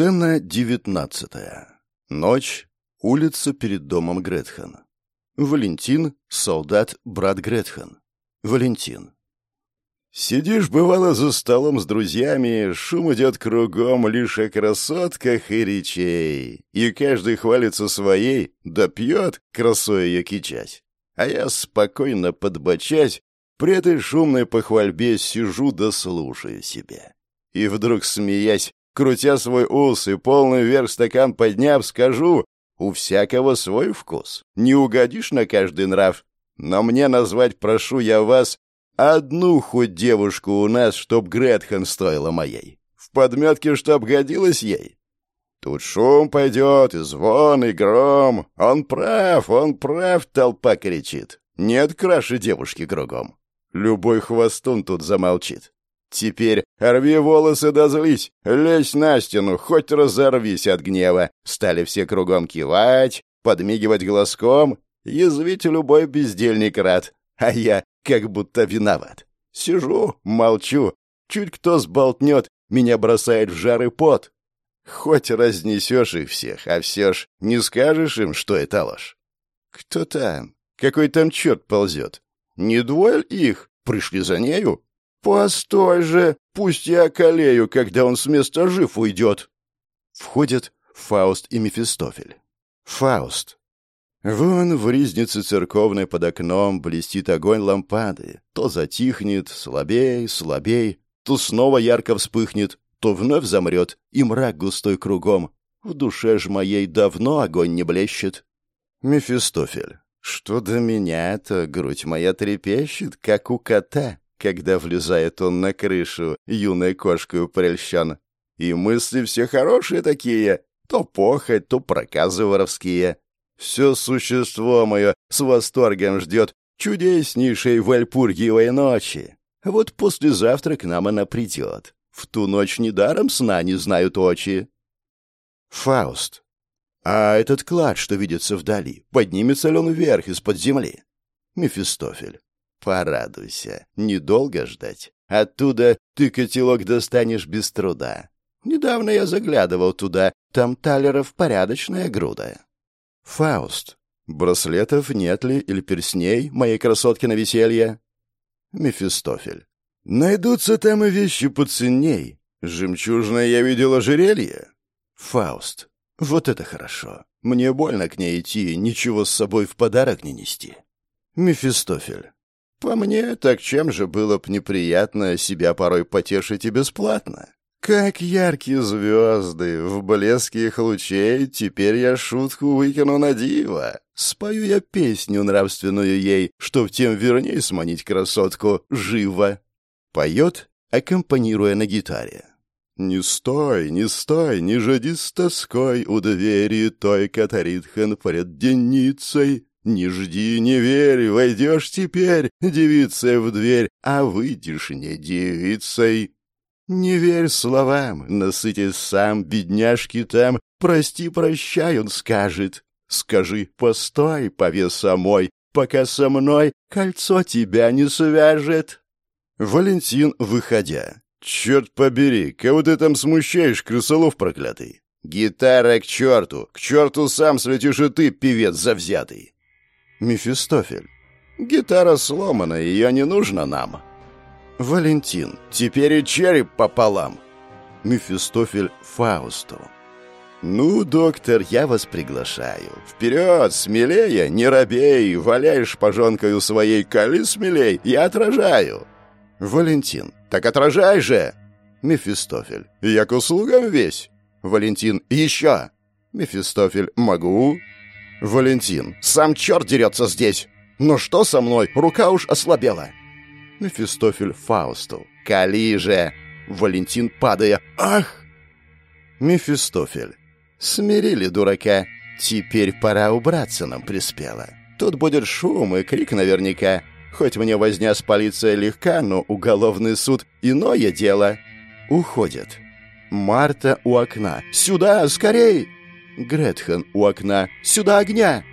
Сцена девятнадцатая. Ночь. Улица перед домом Гретхен. Валентин, солдат, брат Гретхен. Валентин. Сидишь, бывало, за столом с друзьями, шум идет кругом лишь о красотках и речей, и каждый хвалится своей, да пьет, красой ее кичать. А я спокойно подбочась, при этой шумной похвальбе сижу да слушаю себя. И вдруг, смеясь, крутя свой ус и полный вверх стакан подняв, скажу, у всякого свой вкус, не угодишь на каждый нрав. Но мне назвать прошу я вас одну хоть девушку у нас, чтоб Гретхен стоила моей. В подметке, чтоб годилась ей. Тут шум пойдет, и звон, и гром. Он прав, он прав, толпа кричит. Нет краше девушки кругом. Любой хвостун тут замолчит. Теперь рви волосы да злись, лезь на стену, хоть разорвись от гнева. Стали все кругом кивать, подмигивать глазком. Язвить любой бездельник рад, а я как будто виноват. Сижу, молчу, чуть кто сболтнет, меня бросает в жар и пот. Хоть разнесешь их всех, а все ж не скажешь им, что это ложь. Кто там? Какой там черт ползет? Не двое их? Пришли за нею? «Постой же! Пусть я околею, когда он с места жив уйдет!» Входят Фауст и Мефистофель. Фауст. Вон в ризнице церковной под окном блестит огонь лампады. То затихнет, слабей, слабей, то снова ярко вспыхнет, то вновь замрет, и мрак густой кругом. В душе ж моей давно огонь не блещет. Мефистофель. Что до меня-то, грудь моя трепещет, как у кота когда влезает он на крышу, юной кошкой прельщен. И мысли все хорошие такие, то похоть, то проказы воровские. Все существо мое с восторгом ждет чудеснейшей вальпургиевой ночи. Вот послезавтра к нам она придет. В ту ночь недаром сна не знают очи. Фауст. А этот клад, что видится вдали, поднимется ли он вверх из-под земли? Мефистофель. Порадуйся, недолго ждать. Оттуда ты котелок достанешь без труда. Недавно я заглядывал туда, там талеров порядочная груда. Фауст. Браслетов нет ли или персней моей красотки на веселье? Мефистофель. Найдутся там и вещи поценней. Жемчужное я видел ожерелье. Фауст. Вот это хорошо. Мне больно к ней идти, ничего с собой в подарок не нести. Мефистофель. По мне, так чем же было б неприятно себя порой потешить и бесплатно? Как яркие звезды, в блеске их лучей, теперь я шутку выкину на диво. Спою я песню нравственную ей, чтоб тем верней сманить красотку живо. Поет, аккомпанируя на гитаре. «Не стой, не стой, не жади с тоской у двери той Катаритхан пред денницей. Не жди, не верь, войдешь теперь, девица в дверь, а выйдешь не девицей. Не верь словам, насытись сам, бедняжки там, прости, прощай, он скажет. Скажи, постой, повеса мой, пока со мной кольцо тебя не свяжет. Валентин, выходя. «Черт побери, кого ты там смущаешь, крысолов проклятый?» «Гитара к черту! К черту сам слетишь и ты, певец завзятый!» Мефистофель. «Гитара сломана, ее не нужно нам». Валентин. «Теперь и череп пополам». Мефистофель Фаусту. «Ну, доктор, я вас приглашаю. Вперед, смелее, не робей, валяй шпажонкою своей, коли смелей, я отражаю». Валентин. «Так отражай же!» Мефистофель. «Я к услугам весь». Валентин. «Еще!» Мефистофель. «Могу?» Валентин. «Сам черт дерется здесь! Но что со мной? Рука уж ослабела!» Мефистофель Фаусту. «Кали же!» Валентин, падая. «Ах!» Мефистофель. «Смирили дурака. Теперь пора убраться нам приспело. Тут будет шум и крик наверняка. Хоть мне возня с полицией легка, но уголовный суд — иное дело». Уходят. Марта у окна. «Сюда, скорей!» Гретхен у окна. «Сюда огня!»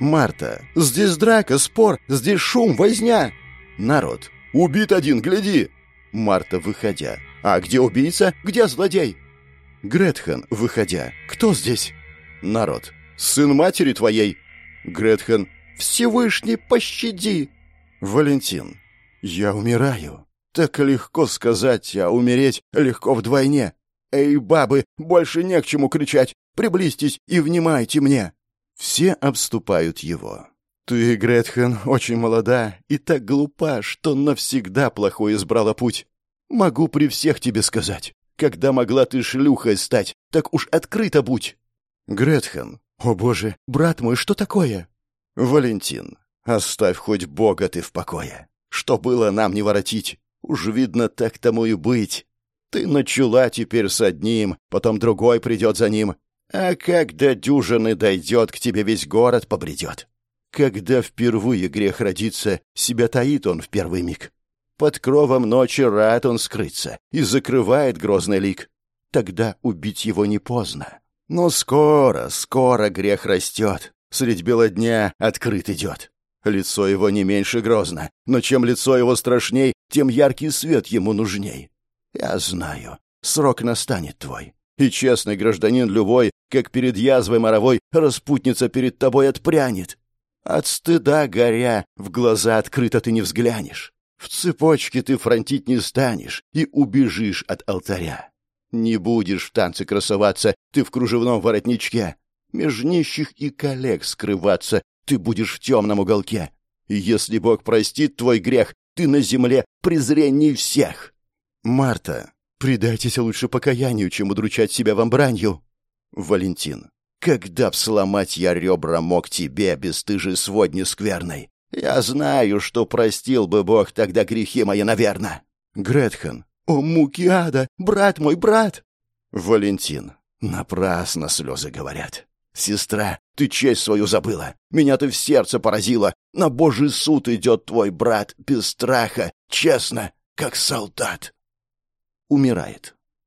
«Марта! Здесь драка, спор, здесь шум, возня!» Народ. «Убит один, гляди!» Марта, выходя. «А где убийца? Где злодей?» Гретхен, выходя. «Кто здесь?» Народ. «Сын матери твоей!» Гретхен. «Всевышний, пощади!» Валентин. «Я умираю. Так легко сказать, а умереть легко вдвойне. Эй, бабы, больше не к чему кричать. Приблизьтесь и внимайте мне!» Все обступают его. «Ты, Гретхен, очень молода и так глупа, что навсегда плохой избрала путь. Могу при всех тебе сказать. Когда могла ты шлюхой стать, так уж открыто будь!» Гретхен. «О боже, брат мой, что такое?» «Валентин, оставь хоть Бога ты в покое. Что было, нам не воротить. Уж видно, так тому и быть. Ты начала теперь с одним, потом другой придет за ним. А когда дюжины дойдет, к тебе весь город побредет. Когда впервые грех родится, себя таит он в первый миг. Под кровом ночи рад он скрыться и закрывает грозный лик. Тогда убить его не поздно. Но скоро, скоро грех растет, средь бела дня открыт идет. Лицо его не меньше грозно, но чем лицо его страшней, тем яркий свет ему нужней. Я знаю, срок настанет твой, и честный гражданин любой, как перед язвой моровой, распутница перед тобой отпрянет. От стыда горя в глаза открыто ты не взглянешь. В цепочке ты фронтить не станешь и убежишь от алтаря. Не будешь в танце красоваться ты в кружевном воротничке. Меж нищих и коллег скрываться ты будешь в темном уголке. И если Бог простит твой грех, ты на земле презренней всех. Марта, предайтесь лучше покаянию, чем удручать себя вам бранью. Валентин, когда б сломать я ребра мог тебе, бесстыжей сводни скверной? Я знаю, что простил бы Бог тогда грехи мои, наверное. Гретхен. О, муки ада! Брат мой, брат! Валентин. Напрасно слезы говорят. Сестра, ты честь свою забыла. Меня ты в сердце поразила. На божий суд идет твой брат, без страха, честно, как солдат. Умирает.